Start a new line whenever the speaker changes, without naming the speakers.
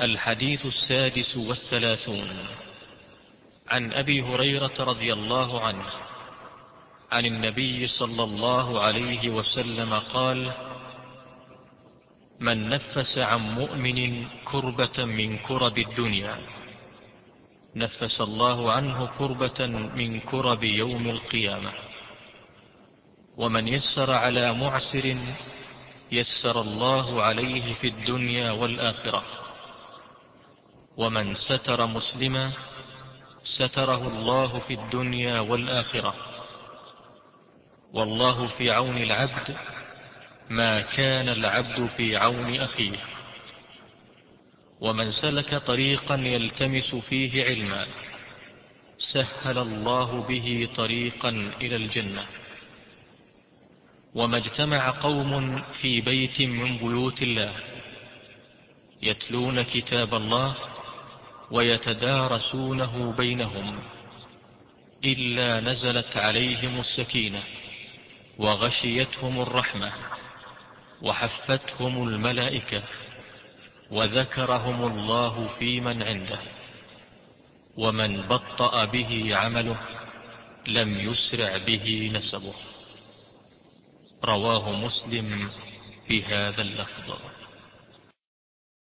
الحديث السادس والثلاثون. عن أبي هريرة رضي الله عنه عن النبي صلى الله عليه وسلم قال من نفس عن مؤمن كربة من كرب الدنيا نفس الله عنه كربة من كرب يوم القيامة. ومن يسر على معسر يسر الله عليه في الدنيا والآخرة. ومن ستر مسلما ستره الله في الدنيا والآخرة. والله في عون العبد ما كان العبد في عون أخيه. ومن سلك طريقا يلتمس فيه علما سهل الله به طريقا إلى الجنة. وما اجتمع قوم في بيت من بيوت الله يتلون كتاب الله ويتدارسونه بينهم إلا نزلت عليهم السكينة وغشيتهم الرحمة وحفتهم الملائكة وذكرهم الله في من عنده ومن بطأ به عمله لم يسرع به نسبه رواه مسلم بهذا اللفظ